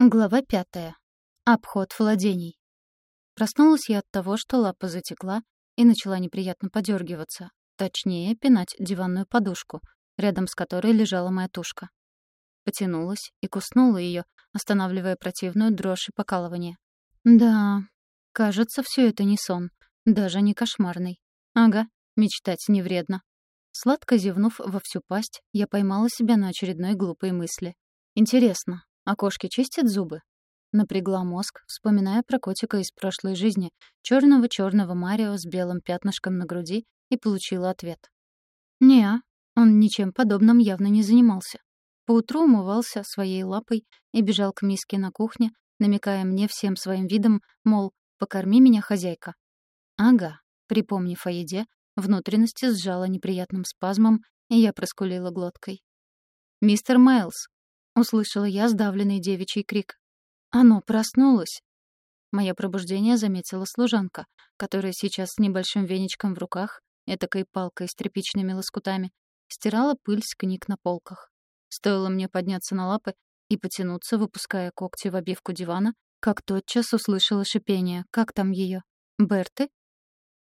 Глава пятая. Обход владений. Проснулась я от того, что лапа затекла и начала неприятно подергиваться, точнее, пинать диванную подушку, рядом с которой лежала моя тушка. Потянулась и куснула ее, останавливая противную дрожь и покалывание. Да, кажется, все это не сон, даже не кошмарный. Ага, мечтать не вредно. Сладко зевнув во всю пасть, я поймала себя на очередной глупой мысли. Интересно, а кошки чистят зубы? Напрягла мозг, вспоминая про котика из прошлой жизни, черного черного Марио с белым пятнышком на груди, и получила ответ. не он ничем подобным явно не занимался. Поутру умывался своей лапой и бежал к миске на кухне, намекая мне всем своим видом, мол, покорми меня, хозяйка. Ага, припомнив о еде, внутренности сжала неприятным спазмом, и я проскулила глоткой. «Мистер Майлз, Услышала я сдавленный девичий крик. «Оно проснулось!» Мое пробуждение заметила служанка, которая сейчас с небольшим веничком в руках, этакой палкой с тряпичными лоскутами, стирала пыль с книг на полках. Стоило мне подняться на лапы и потянуться, выпуская когти в обивку дивана, как тотчас услышала шипение. Как там ее? Берты?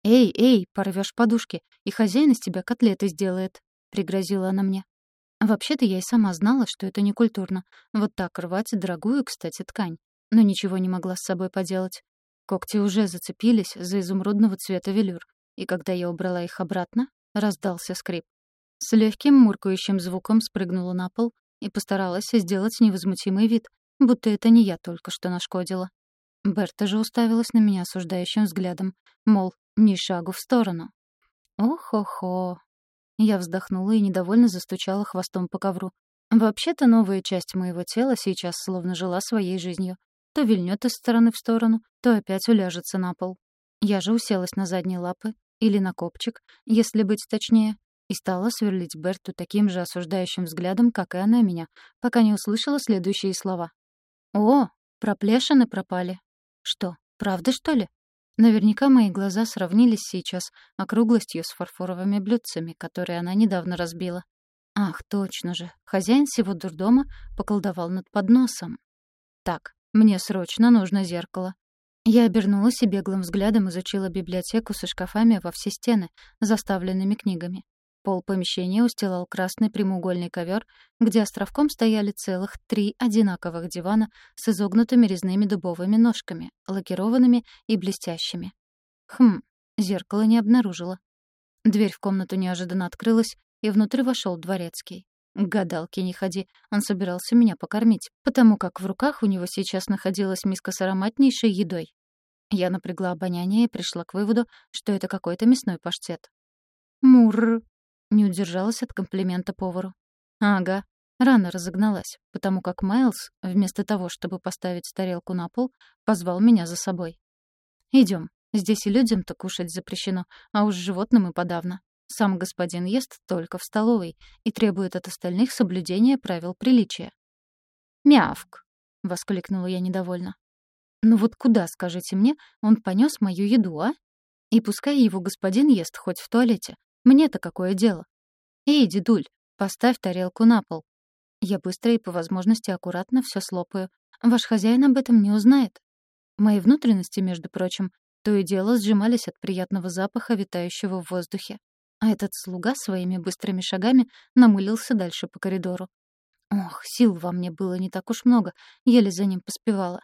«Эй, эй, порвешь подушки, и хозяин из тебя котлеты сделает», — пригрозила она мне. Вообще-то я и сама знала, что это некультурно. Вот так рвать дорогую, кстати, ткань. Но ничего не могла с собой поделать. Когти уже зацепились за изумрудного цвета велюр, и когда я убрала их обратно, раздался скрип. С легким муркающим звуком спрыгнула на пол и постаралась сделать невозмутимый вид, будто это не я только что нашкодила. Берта же уставилась на меня осуждающим взглядом, мол, ни шагу в сторону. Ох-охо, я вздохнула и недовольно застучала хвостом по ковру. Вообще-то новая часть моего тела сейчас словно жила своей жизнью. То вильнёт из стороны в сторону, то опять уляжется на пол. Я же уселась на задние лапы, или на копчик, если быть точнее, и стала сверлить Берту таким же осуждающим взглядом, как и она меня, пока не услышала следующие слова. «О, проплешины пропали». «Что, правда, что ли?» Наверняка мои глаза сравнились сейчас округлостью с фарфоровыми блюдцами, которые она недавно разбила. Ах, точно же, хозяин всего дурдома поколдовал над подносом. Так, мне срочно нужно зеркало. Я обернулась и беглым взглядом изучила библиотеку со шкафами во все стены, заставленными книгами. Пол помещения устилал красный прямоугольный ковер, где островком стояли целых три одинаковых дивана с изогнутыми резными дубовыми ножками, лакированными и блестящими. Хм, зеркало не обнаружила. Дверь в комнату неожиданно открылась, и внутрь вошел дворецкий. К гадалке не ходи, он собирался меня покормить, потому как в руках у него сейчас находилась миска с ароматнейшей едой. Я напрягла обоняние и пришла к выводу, что это какой-то мясной паштет. «Мурр!» Не удержалась от комплимента повару. Ага, рано разогналась, потому как Майлз, вместо того, чтобы поставить тарелку на пол, позвал меня за собой. Идем. Здесь и людям-то кушать запрещено, а уж животным и подавно. Сам господин ест только в столовой и требует от остальных соблюдения правил приличия. «Мявк!» — воскликнула я недовольно. «Ну вот куда, скажите мне, он понес мою еду, а? И пускай его господин ест хоть в туалете, мне-то какое дело? Эй, дедуль, поставь тарелку на пол. Я быстро и по возможности аккуратно все слопаю. Ваш хозяин об этом не узнает. Мои внутренности, между прочим, то и дело сжимались от приятного запаха, витающего в воздухе. А этот слуга своими быстрыми шагами намылился дальше по коридору. Ох, сил во мне было не так уж много, еле за ним поспевала.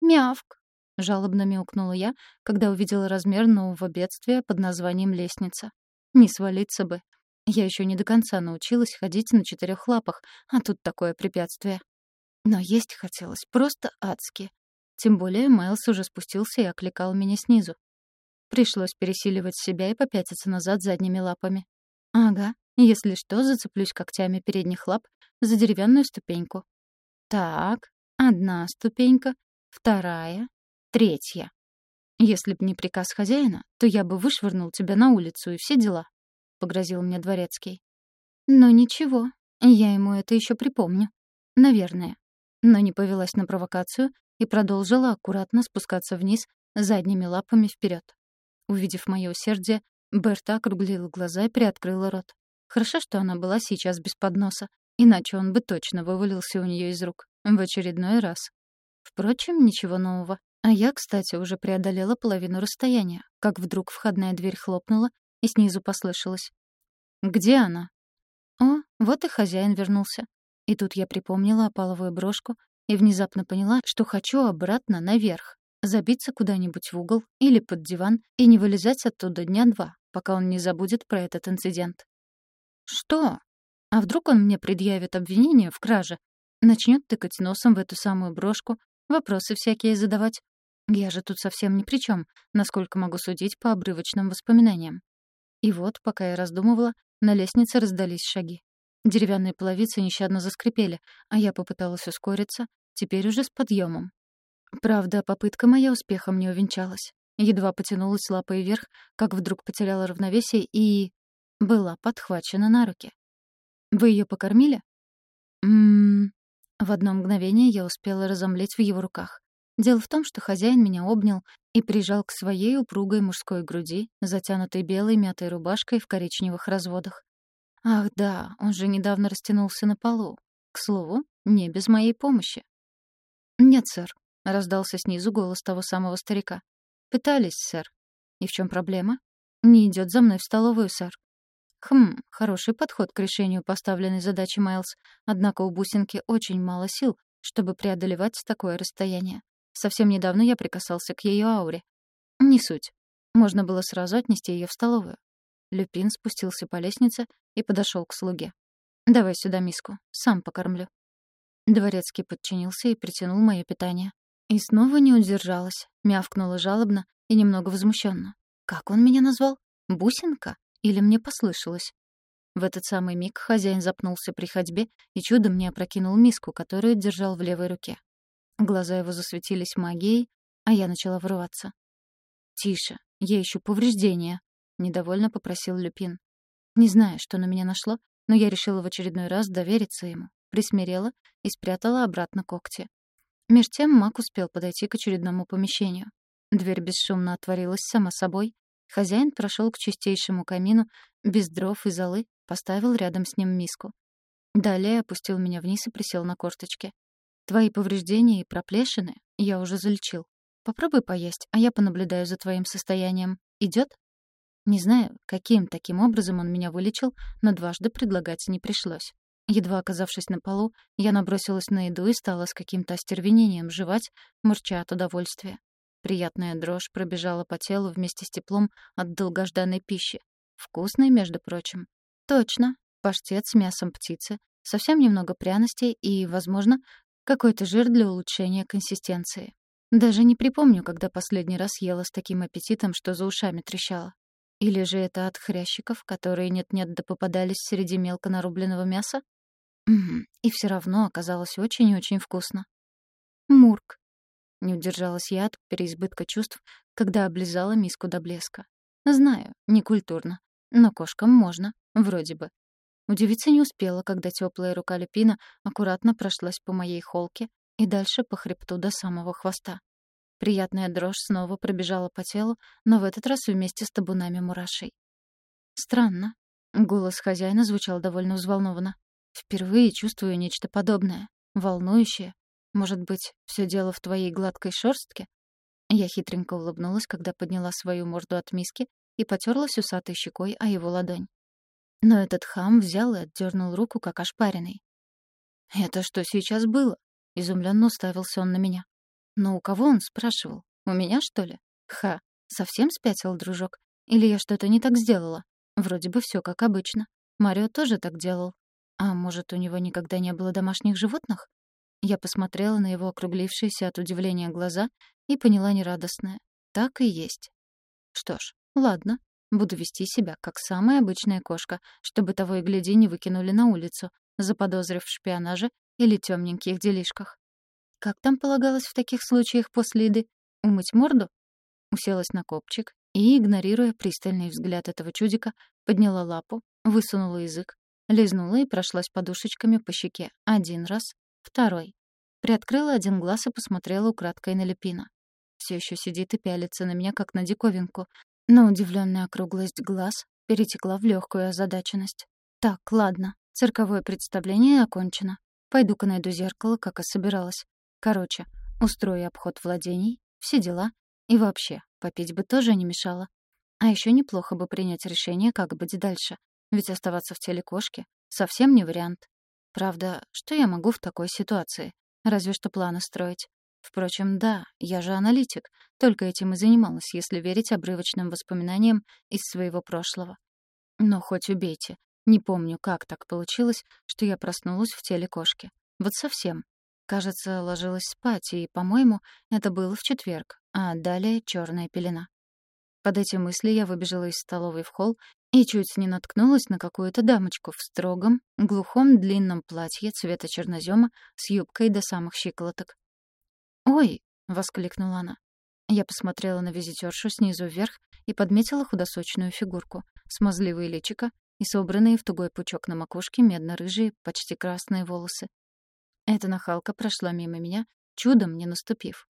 «Мявк!» — жалобно мяукнула я, когда увидела размер нового бедствия под названием «лестница». Не свалиться бы. Я еще не до конца научилась ходить на четырех лапах, а тут такое препятствие. Но есть хотелось просто адски. Тем более Майлз уже спустился и окликал меня снизу. Пришлось пересиливать себя и попятиться назад задними лапами. Ага, если что, зацеплюсь когтями передних лап за деревянную ступеньку. Так, одна ступенька, вторая, третья. Если б не приказ хозяина, то я бы вышвырнул тебя на улицу и все дела», — погрозил мне дворецкий. «Но ничего, я ему это еще припомню. Наверное». Но не повелась на провокацию и продолжила аккуратно спускаться вниз задними лапами вперед. Увидев мое усердие, Берта округлила глаза и приоткрыла рот. Хорошо, что она была сейчас без подноса, иначе он бы точно вывалился у нее из рук. В очередной раз. Впрочем, ничего нового. А я, кстати, уже преодолела половину расстояния, как вдруг входная дверь хлопнула, и снизу послышалось. «Где она?» О, вот и хозяин вернулся. И тут я припомнила опаловую брошку и внезапно поняла, что хочу обратно наверх, забиться куда-нибудь в угол или под диван и не вылезать оттуда дня два, пока он не забудет про этот инцидент. «Что? А вдруг он мне предъявит обвинение в краже? Начнет тыкать носом в эту самую брошку, вопросы всякие задавать? Я же тут совсем ни при чем, насколько могу судить по обрывочным воспоминаниям. И вот, пока я раздумывала, на лестнице раздались шаги. Деревянные половицы нещадно заскрипели, а я попыталась ускориться, теперь уже с подъемом. Правда, попытка моя успехом не увенчалась. Едва потянулась лапой вверх, как вдруг потеряла равновесие и... была подхвачена на руки. «Вы ее покормили?» «М-м-м...» В одно мгновение я успела разомлеть в его руках. Дело в том, что хозяин меня обнял и прижал к своей упругой мужской груди, затянутой белой мятой рубашкой в коричневых разводах. Ах да, он же недавно растянулся на полу. К слову, не без моей помощи. «Нет, сэр», — раздался снизу голос того самого старика. «Пытались, сэр. И в чем проблема?» «Не идет за мной в столовую, сэр». Хм, хороший подход к решению поставленной задачи, Майлз. Однако у бусинки очень мало сил, чтобы преодолевать такое расстояние. Совсем недавно я прикасался к ее ауре. Не суть. Можно было сразу отнести ее в столовую. Люпин спустился по лестнице и подошел к слуге. «Давай сюда миску, сам покормлю». Дворецкий подчинился и притянул мое питание. И снова не удержалась, мявкнула жалобно и немного возмущенно. «Как он меня назвал? Бусинка? Или мне послышалось?» В этот самый миг хозяин запнулся при ходьбе и чудом не опрокинул миску, которую держал в левой руке. Глаза его засветились магией, а я начала врываться. «Тише, я ищу повреждения», — недовольно попросил Люпин. Не знаю, что на меня нашло, но я решила в очередной раз довериться ему, присмирела и спрятала обратно когти. Меж тем маг успел подойти к очередному помещению. Дверь бесшумно отворилась сама собой. Хозяин прошел к чистейшему камину, без дров и золы, поставил рядом с ним миску. Далее опустил меня вниз и присел на корточки. Твои повреждения и проплешины я уже залечил. Попробуй поесть, а я понаблюдаю за твоим состоянием. Идет? Не знаю, каким таким образом он меня вылечил, но дважды предлагать не пришлось. Едва оказавшись на полу, я набросилась на еду и стала с каким-то остервенением жевать, мурча от удовольствия. Приятная дрожь пробежала по телу вместе с теплом от долгожданной пищи. Вкусной, между прочим. Точно, паштет с мясом птицы, совсем немного пряностей и, возможно, какой-то жир для улучшения консистенции. Даже не припомню, когда последний раз ела с таким аппетитом, что за ушами трещало. Или же это от хрящиков, которые нет-нет да попадались среди мелко нарубленного мяса? Угу. И все равно оказалось очень и очень вкусно. Мурк. Не удержалась я от переизбытка чувств, когда облизала миску до блеска. Знаю, некультурно. Но кошкам можно, вроде бы. Удивиться не успела, когда теплая рука Люпина аккуратно прошлась по моей холке и дальше по хребту до самого хвоста. Приятная дрожь снова пробежала по телу, но в этот раз вместе с табунами мурашей. «Странно». Голос хозяина звучал довольно взволнованно. «Впервые чувствую нечто подобное. Волнующее. Может быть, все дело в твоей гладкой шерстке?» Я хитренько улыбнулась, когда подняла свою морду от миски и потерлась усатой щекой о его ладонь. Но этот хам взял и отдернул руку, как ошпаренный. «Это что сейчас было?» — изумленно уставился он на меня. «Но у кого он спрашивал? У меня, что ли? Ха, совсем спятил дружок? Или я что-то не так сделала? Вроде бы все как обычно. Марио тоже так делал. А может, у него никогда не было домашних животных? Я посмотрела на его округлившиеся от удивления глаза и поняла нерадостное. Так и есть. Что ж, ладно, Буду вести себя, как самая обычная кошка, чтобы того и гляди не выкинули на улицу, заподозрив в шпионаже или темненьких делишках. Как там полагалось в таких случаях после еды? Умыть морду? Уселась на копчик и, игнорируя пристальный взгляд этого чудика, подняла лапу, высунула язык, лизнула и прошлась подушечками по щеке. Один раз, второй. Приоткрыла один глаз и посмотрела украдкой на Лепина. Все еще сидит и пялится на меня, как на диковинку, но удивленная округлость глаз перетекла в легкую озадаченность. Так, ладно, цирковое представление окончено. Пойду-ка найду зеркало, как и собиралась. Короче, Устрою обход владений, все дела. И вообще, попить бы тоже не мешало. А еще неплохо бы принять решение, как быть дальше. Ведь оставаться в теле кошки совсем не вариант. Правда, что я могу в такой ситуации? Разве что планы строить. Впрочем, да, я же аналитик, только этим и занималась, если верить обрывочным воспоминаниям из своего прошлого. Но хоть убейте, не помню, как так получилось, что я проснулась в теле кошки. Вот совсем. Кажется, ложилась спать, и, по-моему, это было в четверг, а далее черная пелена. Под эти мысли я выбежала из столовой в холл и чуть не наткнулась на какую-то дамочку в строгом, глухом длинном платье цвета чернозема с юбкой до самых щиколоток. «Ой!» — воскликнула она. Я посмотрела на визитершу снизу вверх и подметила худосочную фигурку, смазливые личико и собранные в тугой пучок на макушке медно-рыжие, почти красные волосы. Эта нахалка прошла мимо меня, чудом не наступив.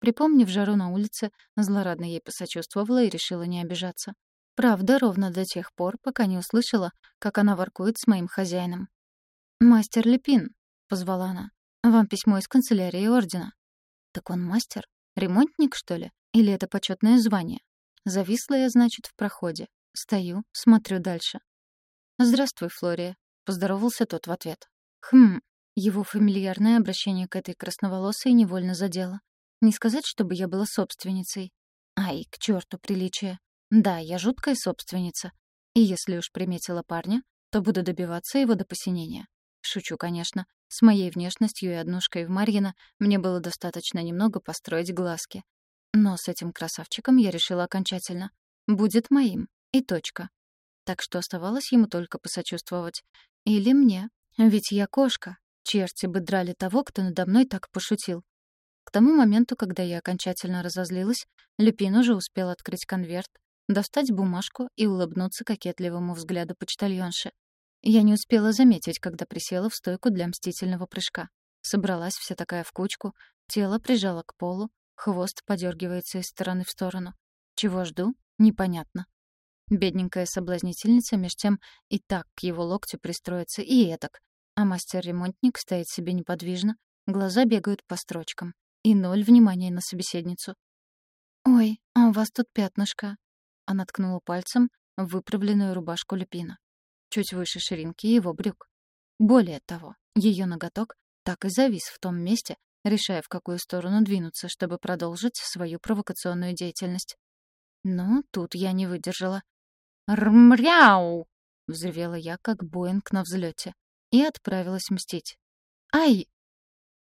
Припомнив жару на улице, злорадно ей посочувствовала и решила не обижаться. Правда, ровно до тех пор, пока не услышала, как она воркует с моим хозяином. «Мастер Лепин», — позвала она, — «вам письмо из канцелярии ордена». Так он мастер? Ремонтник, что ли? Или это почетное звание? Зависла я, значит, в проходе. Стою, смотрю дальше. «Здравствуй, Флория», — поздоровался тот в ответ. «Хм...» Его фамильярное обращение к этой красноволосой невольно задело. Не сказать, чтобы я была собственницей. Ай, к черту приличие. Да, я жуткая собственница. И если уж приметила парня, то буду добиваться его до посинения. Шучу, конечно. С моей внешностью и однушкой в Марьино мне было достаточно немного построить глазки. Но с этим красавчиком я решила окончательно. Будет моим. И точка. Так что оставалось ему только посочувствовать. Или мне. Ведь я кошка. Черти бы драли того, кто надо мной так пошутил. К тому моменту, когда я окончательно разозлилась, Люпин уже успел открыть конверт, достать бумажку и улыбнуться кокетливому взгляду почтальонши. Я не успела заметить, когда присела в стойку для мстительного прыжка. Собралась вся такая в кучку, тело прижало к полу, хвост подергивается из стороны в сторону. Чего жду? Непонятно. Бедненькая соблазнительница меж тем и так к его локтю пристроится и этак. А мастер-ремонтник стоит себе неподвижно, глаза бегают по строчкам. И ноль внимания на собеседницу. «Ой, а у вас тут пятнышко». Она ткнула пальцем в выправленную рубашку Люпина чуть выше ширинки его брюк. Более того, ее ноготок так и завис в том месте, решая, в какую сторону двинуться, чтобы продолжить свою провокационную деятельность. Но тут я не выдержала. «Рмряу!» — взревела я, как Боинг на взлете, и отправилась мстить. «Ай!»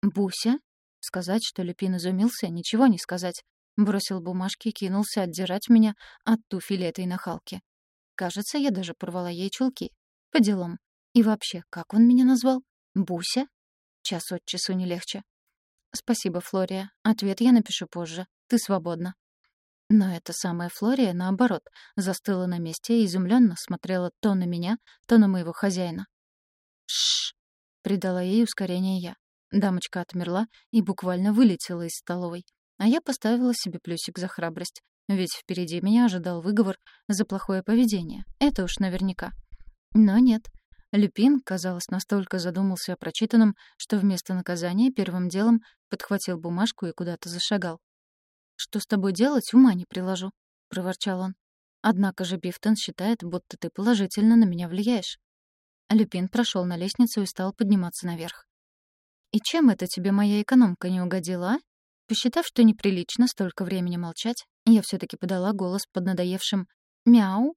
«Буся?» Сказать, что Люпин изумился, ничего не сказать. Бросил бумажки и кинулся отдирать меня от туфель этой нахалки. Кажется, я даже порвала ей чулки. По делам. И вообще, как он меня назвал? Буся? Час от часу не легче. Спасибо, Флория. Ответ я напишу позже. Ты свободна. Но эта самая Флория, наоборот, застыла на месте и изумленно смотрела то на меня, то на моего хозяина. Шш! придала ей ускорение я. Дамочка отмерла и буквально вылетела из столовой. А я поставила себе плюсик за храбрость. Ведь впереди меня ожидал выговор за плохое поведение. Это уж наверняка. Но нет. Люпин, казалось, настолько задумался о прочитанном, что вместо наказания первым делом подхватил бумажку и куда-то зашагал. «Что с тобой делать, ума не приложу», — проворчал он. «Однако же Бифтон считает, будто ты положительно на меня влияешь». Люпин прошел на лестницу и стал подниматься наверх. «И чем это тебе моя экономка не угодила, а?» Посчитав, что неприлично столько времени молчать, я все таки подала голос под надоевшим «мяу».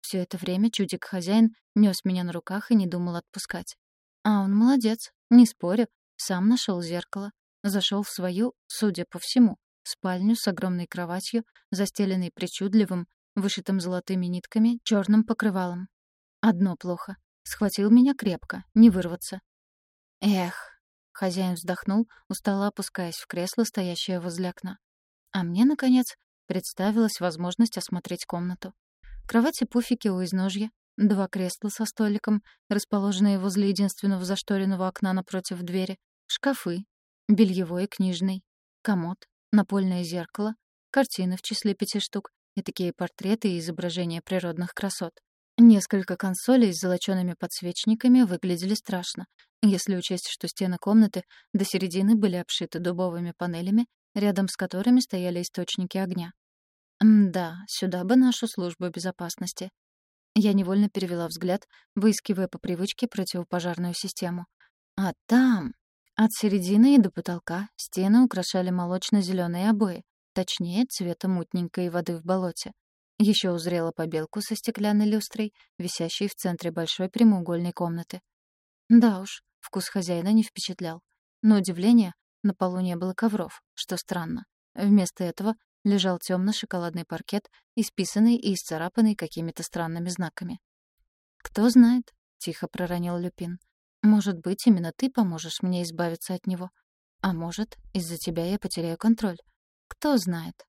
Все это время чудик-хозяин нес меня на руках и не думал отпускать. А он молодец, не спорю, сам нашел зеркало, зашел в свою, судя по всему, спальню с огромной кроватью, застеленной причудливым, вышитым золотыми нитками, черным покрывалом. Одно плохо. Схватил меня крепко, не вырваться. Эх, Хозяин вздохнул, устало опускаясь в кресло, стоящее возле окна. А мне, наконец, представилась возможность осмотреть комнату. Кровать и пуфики у изножья, два кресла со столиком, расположенные возле единственного зашторенного окна напротив двери, шкафы, бельевой и книжный, комод, напольное зеркало, картины в числе пяти штук и такие портреты и изображения природных красот. Несколько консолей с золочёными подсвечниками выглядели страшно, если учесть, что стены комнаты до середины были обшиты дубовыми панелями, рядом с которыми стояли источники огня. да, сюда бы нашу службу безопасности. Я невольно перевела взгляд, выискивая по привычке противопожарную систему. А там, от середины и до потолка, стены украшали молочно-зеленые обои, точнее, цвета мутненькой воды в болоте. Еще узрела побелку со стеклянной люстрой, висящей в центре большой прямоугольной комнаты. Да уж, вкус хозяина не впечатлял. Но удивление, на полу не было ковров, что странно. Вместо этого лежал темно-шоколадный паркет, исписанный и исцарапанный какими-то странными знаками. «Кто знает», — тихо проронил Люпин. «Может быть, именно ты поможешь мне избавиться от него. А может, из-за тебя я потеряю контроль. Кто знает».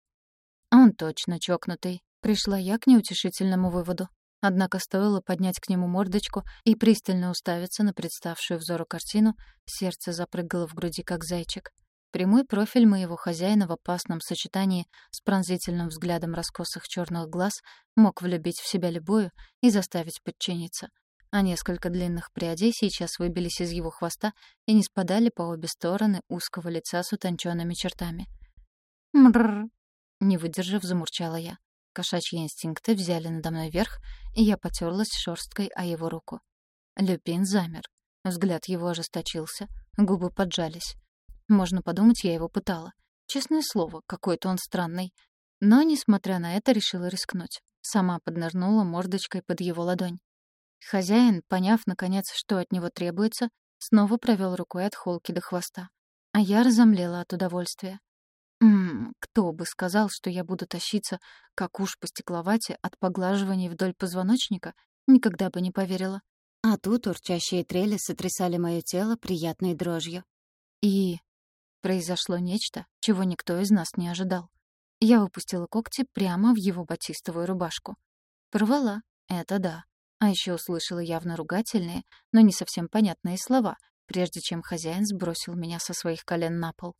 «Он точно чокнутый», Пришла я к неутешительному выводу. Однако стоило поднять к нему мордочку и пристально уставиться на представшую взору картину, сердце запрыгало в груди, как зайчик. Прямой профиль моего хозяина в опасном сочетании с пронзительным взглядом раскосых черных глаз мог влюбить в себя любую и заставить подчиниться. А несколько длинных прядей сейчас выбились из его хвоста и не спадали по обе стороны узкого лица с утонченными чертами. «Мрррр!» — не выдержав, замурчала я. Кошачьи инстинкты взяли надо мной верх, и я потерлась шерсткой о его руку. Люпин замер. Взгляд его ожесточился, губы поджались. Можно подумать, я его пытала. Честное слово, какой-то он странный. Но, несмотря на это, решила рискнуть. Сама поднырнула мордочкой под его ладонь. Хозяин, поняв, наконец, что от него требуется, снова провел рукой от холки до хвоста. А я разомлела от удовольствия. Кто бы сказал, что я буду тащиться, как уж по стекловате, от поглаживаний вдоль позвоночника, никогда бы не поверила. А тут урчащие трели сотрясали мое тело приятной дрожью. И произошло нечто, чего никто из нас не ожидал. Я выпустила когти прямо в его батистовую рубашку. Порвала, это да. А еще услышала явно ругательные, но не совсем понятные слова, прежде чем хозяин сбросил меня со своих колен на пол.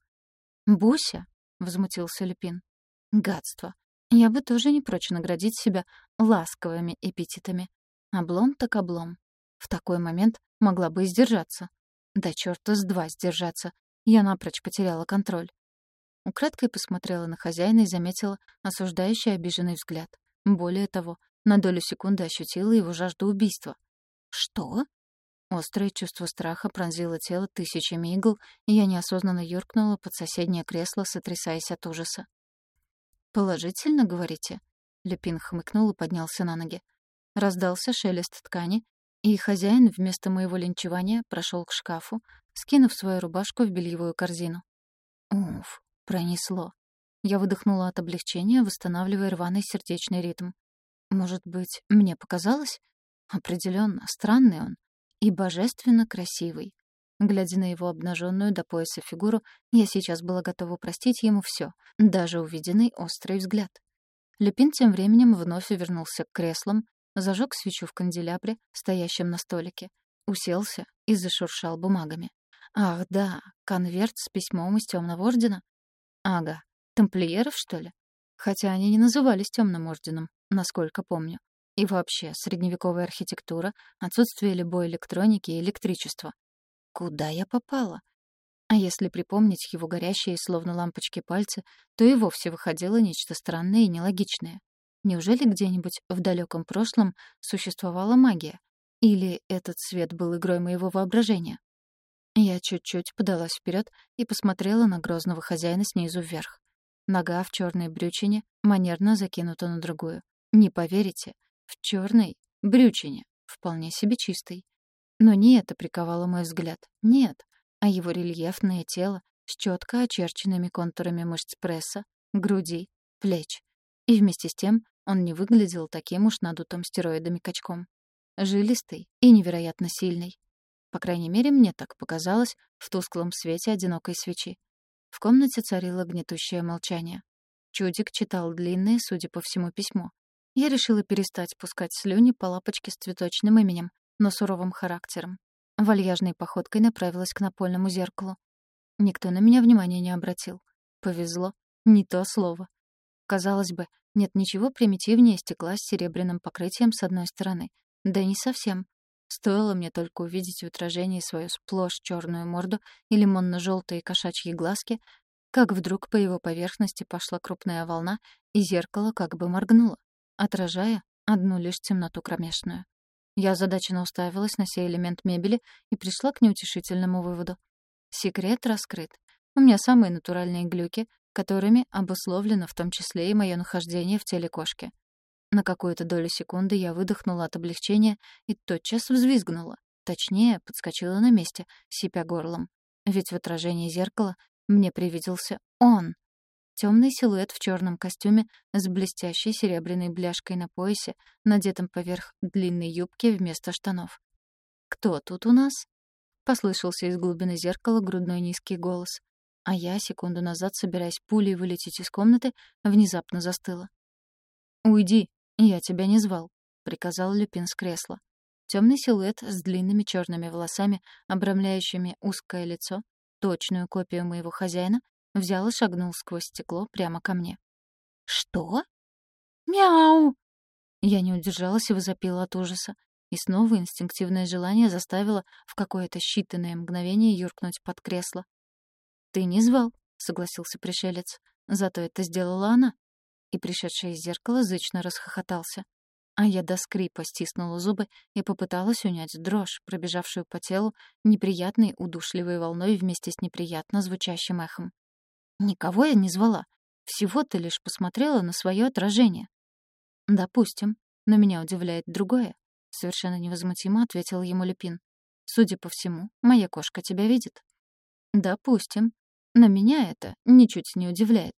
«Буся!» — возмутился Люпин. «Гадство. Я бы тоже не прочь наградить себя ласковыми эпитетами. Облом так облом. В такой момент могла бы и сдержаться. Да чёрта с два сдержаться. Я напрочь потеряла контроль. Украдкой посмотрела на хозяина и заметила осуждающий обиженный взгляд. Более того, на долю секунды ощутила его жажду убийства. «Что?» Острое чувство страха пронзило тело тысячами игл, и я неосознанно юркнула под соседнее кресло, сотрясаясь от ужаса. «Положительно, говорите?» Люпин хмыкнул и поднялся на ноги. Раздался шелест ткани, и хозяин вместо моего линчевания прошел к шкафу, скинув свою рубашку в бельевую корзину. Уф, пронесло. Я выдохнула от облегчения, восстанавливая рваный сердечный ритм. Может быть, мне показалось? Определенно, странный он и божественно красивый. Глядя на его обнаженную до пояса фигуру, я сейчас была готова простить ему все, даже увиденный острый взгляд. Люпин тем временем вновь вернулся к креслам, зажег свечу в канделябре, стоящем на столике, уселся и зашуршал бумагами. Ах, да, конверт с письмом из Темного Ордена. Ага, тамплиеров, что ли? Хотя они не назывались Темным Орденом, насколько помню. И вообще, средневековая архитектура, отсутствие любой электроники и электричества. Куда я попала? А если припомнить его горящие, словно лампочки пальцы, то и вовсе выходило нечто странное и нелогичное. Неужели где-нибудь в далеком прошлом существовала магия? Или этот свет был игрой моего воображения? Я чуть-чуть подалась вперед и посмотрела на грозного хозяина снизу вверх. Нога в черной брючине манерно закинута на другую. Не поверите, в черной брючине, вполне себе чистой. Но не это приковало мой взгляд. Нет. А его рельефное тело с четко очерченными контурами мышц пресса, груди, плеч. И вместе с тем он не выглядел таким уж надутым стероидами качком. Жилистый и невероятно сильный. По крайней мере, мне так показалось в тусклом свете одинокой свечи. В комнате царило гнетущее молчание. Чудик читал длинное, судя по всему, письмо, я решила перестать пускать слюни по лапочке с цветочным именем, но суровым характером. Вальяжной походкой направилась к напольному зеркалу. Никто на меня внимания не обратил. Повезло. Не то слово. Казалось бы, Нет ничего примитивнее стекла с серебряным покрытием с одной стороны. Да не совсем. Стоило мне только увидеть в отражении свою сплошь черную морду и лимонно-желтые кошачьи глазки, как вдруг по его поверхности пошла крупная волна, и зеркало как бы моргнуло, отражая одну лишь темноту кромешную. Я озадаченно уставилась на сей элемент мебели и пришла к неутешительному выводу. Секрет раскрыт. У меня самые натуральные глюки, которыми обусловлено в том числе и мое нахождение в теле кошки. На какую-то долю секунды я выдохнула от облегчения и тотчас взвизгнула. Точнее, подскочила на месте, сипя горлом. Ведь в отражении зеркала мне привиделся он. Темный силуэт в черном костюме с блестящей серебряной бляшкой на поясе, надетым поверх длинной юбки вместо штанов. «Кто тут у нас?» — послышался из глубины зеркала грудной низкий голос. А я, секунду назад, собираясь пулей вылететь из комнаты, внезапно застыла. «Уйди!» «Я тебя не звал», — приказал Люпин с кресла. Темный силуэт с длинными черными волосами, обрамляющими узкое лицо, точную копию моего хозяина, взял и шагнул сквозь стекло прямо ко мне. «Что?» «Мяу!» Я не удержалась и возопила от ужаса. И снова инстинктивное желание заставило в какое-то считанное мгновение юркнуть под кресло. «Ты не звал», — согласился пришелец. «Зато это сделала она и пришедший из зеркала зычно расхохотался. А я до скрипа стиснула зубы и попыталась унять дрожь, пробежавшую по телу неприятной удушливой волной вместе с неприятно звучащим эхом. Никого я не звала. Всего-то лишь посмотрела на свое отражение. «Допустим. Но меня удивляет другое», — совершенно невозмутимо ответил ему Люпин. «Судя по всему, моя кошка тебя видит». «Допустим. Но меня это ничуть не удивляет.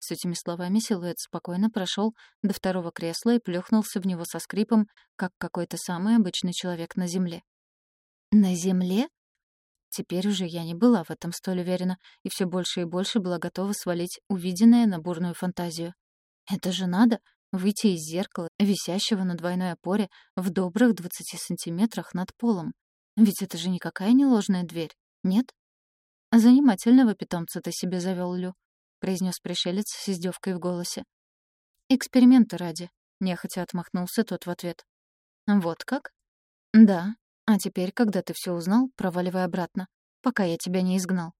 С этими словами силуэт спокойно прошел до второго кресла и плюхнулся в него со скрипом, как какой-то самый обычный человек на земле. «На земле?» Теперь уже я не была в этом столь уверена и все больше и больше была готова свалить увиденное на бурную фантазию. Это же надо выйти из зеркала, висящего на двойной опоре в добрых 20 сантиметрах над полом. Ведь это же никакая не ложная дверь, нет? Занимательного питомца ты себе завел, Лю. — произнес пришелец с издевкой в голосе. «Эксперименты ради», — нехотя отмахнулся тот в ответ. «Вот как?» «Да. А теперь, когда ты все узнал, проваливай обратно, пока я тебя не изгнал».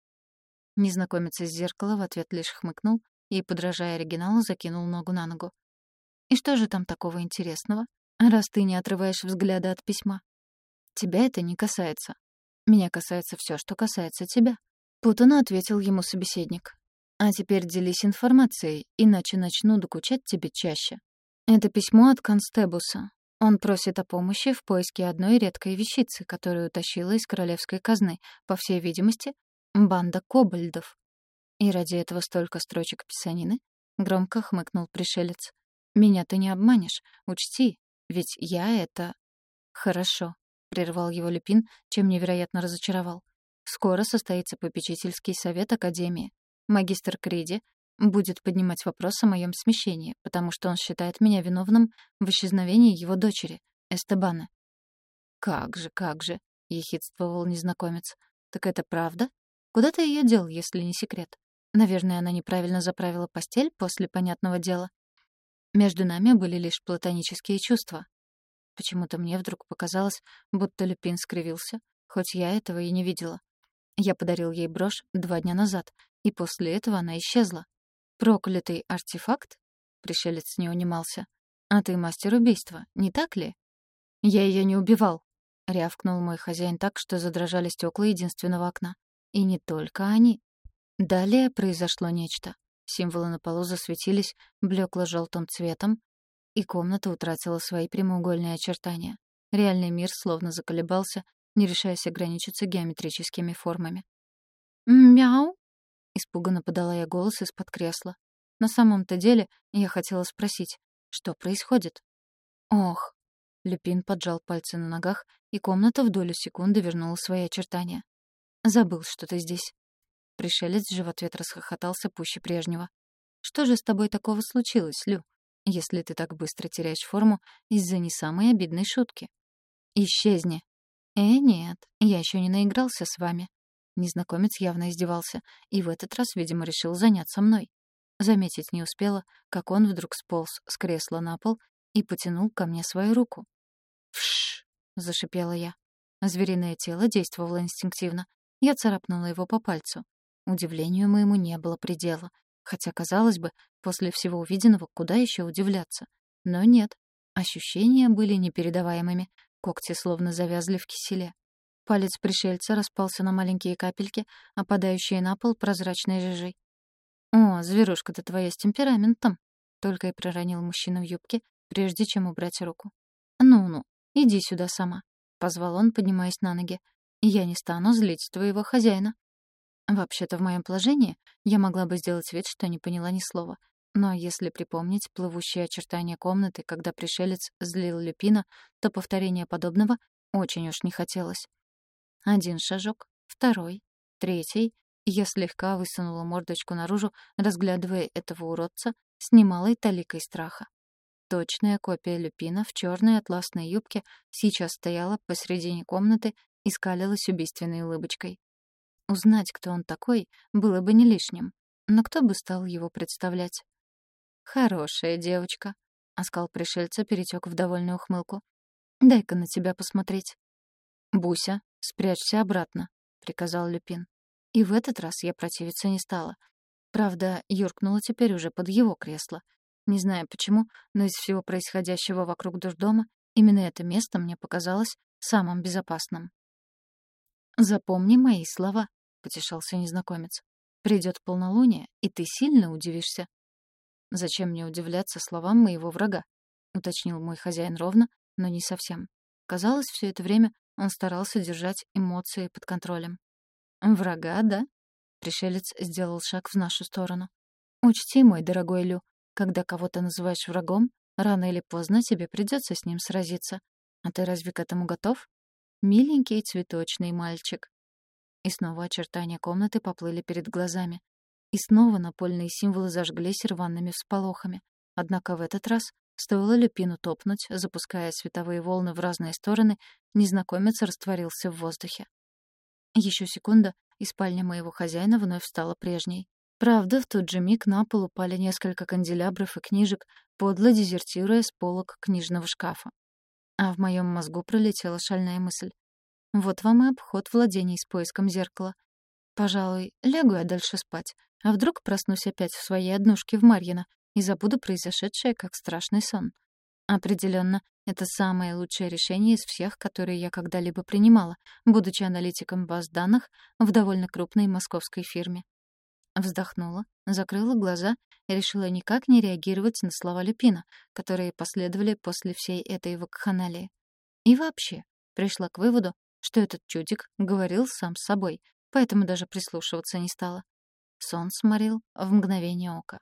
Незнакомец из зеркала в ответ лишь хмыкнул и, подражая оригиналу, закинул ногу на ногу. «И что же там такого интересного, раз ты не отрываешь взгляда от письма? Тебя это не касается. Меня касается все, что касается тебя», — путанно ответил ему собеседник. А теперь делись информацией, иначе начну докучать тебе чаще. Это письмо от Констебуса. Он просит о помощи в поиске одной редкой вещицы, которую утащила из королевской казны, по всей видимости, банда кобальдов. И ради этого столько строчек писанины? Громко хмыкнул пришелец. Меня ты не обманешь, учти, ведь я это... Хорошо, прервал его Люпин, чем невероятно разочаровал. Скоро состоится попечительский совет Академии. Магистр Криди будет поднимать вопрос о моем смещении, потому что он считает меня виновным в исчезновении его дочери, Эстебана. «Как же, как же», — ехидствовал незнакомец. «Так это правда? Куда ты ее дел, если не секрет? Наверное, она неправильно заправила постель после понятного дела. Между нами были лишь платонические чувства. Почему-то мне вдруг показалось, будто Люпин скривился, хоть я этого и не видела. Я подарил ей брошь два дня назад, и после этого она исчезла. Проклятый артефакт? Пришелец не унимался. А ты мастер убийства, не так ли? Я ее не убивал, рявкнул мой хозяин так, что задрожали стекла единственного окна. И не только они. Далее произошло нечто. Символы на полу засветились блекло-желтым цветом, и комната утратила свои прямоугольные очертания. Реальный мир словно заколебался, не решаясь ограничиться геометрическими формами. «Мяу!» — испуганно подала я голос из-под кресла. На самом-то деле я хотела спросить, что происходит? Ох! Люпин поджал пальцы на ногах, и комната в долю секунды вернула свои очертания. «Забыл, что ты здесь». Пришелец же в ответ расхохотался пуще прежнего. «Что же с тобой такого случилось, Лю, если ты так быстро теряешь форму из-за не самой обидной шутки?» «Исчезни». «Э, нет, я еще не наигрался с вами», Незнакомец явно издевался, и в этот раз, видимо, решил заняться мной. Заметить не успела, как он вдруг сполз с кресла на пол и потянул ко мне свою руку. «Вшш!» — зашипела я. Звериное тело действовало инстинктивно. Я царапнула его по пальцу. Удивлению моему не было предела. Хотя, казалось бы, после всего увиденного куда еще удивляться. Но нет. Ощущения были непередаваемыми. Когти словно завязли в киселе. Палец пришельца распался на маленькие капельки, опадающие на пол прозрачной жижей. «О, зверушка-то твоя с темпераментом!» — только и проронил мужчина в юбке, прежде чем убрать руку. «Ну-ну, иди сюда сама», — позвал он, поднимаясь на ноги. «Я не стану злить твоего хозяина». Вообще-то в моем положении я могла бы сделать вид, что не поняла ни слова. Но если припомнить плывущие очертания комнаты, когда пришелец злил Люпина, то повторения подобного очень уж не хотелось. Один шажок, второй, третий. Я слегка высунула мордочку наружу, разглядывая этого уродца с немалой таликой страха. Точная копия Люпина в черной атласной юбке сейчас стояла посредине комнаты и скалилась убийственной улыбочкой. Узнать, кто он такой, было бы не лишним. Но кто бы стал его представлять? «Хорошая девочка», — оскал пришельца перетек в довольную ухмылку. «Дай-ка на тебя посмотреть». «Буся, спрячься обратно», — приказал Люпин. И в этот раз я противиться не стала. Правда, юркнула теперь уже под его кресло. Не знаю почему, но из всего происходящего вокруг дождома именно это место мне показалось самым безопасным. «Запомни мои слова», — потешался незнакомец. «Придет полнолуние, и ты сильно удивишься». «Зачем мне удивляться словам моего врага?» — уточнил мой хозяин ровно, но не совсем. Казалось, все это время он старался держать эмоции под контролем. «Врага, да?» Пришелец сделал шаг в нашу сторону. «Учти, мой дорогой Лю, когда кого-то называешь врагом, рано или поздно тебе придется с ним сразиться. А ты разве к этому готов? Миленький цветочный мальчик». И снова очертания комнаты поплыли перед глазами. И снова напольные символы зажглись рваными всполохами. Однако в этот раз стоило Люпину топнуть, запуская световые волны в разные стороны, незнакомец растворился в воздухе. Еще секунда, и спальня моего хозяина вновь стала прежней. Правда, в тот же миг на пол упали несколько канделябров и книжек, подло дезертируя с полок книжного шкафа. А в моем мозгу пролетела шальная мысль. Вот вам и обход владений с поиском зеркала. Пожалуй, лягу я дальше спать, а вдруг проснусь опять в своей однушке в Марьино и забуду произошедшее как страшный сон. Определенно, это самое лучшее решение из всех, которые я когда-либо принимала, будучи аналитиком баз данных в довольно крупной московской фирме. Вздохнула, закрыла глаза и решила никак не реагировать на слова Люпина, которые последовали после всей этой вакханалии. И вообще, пришла к выводу, что этот чудик говорил сам с собой, поэтому даже прислушиваться не стала. Сон сморил в мгновение ока.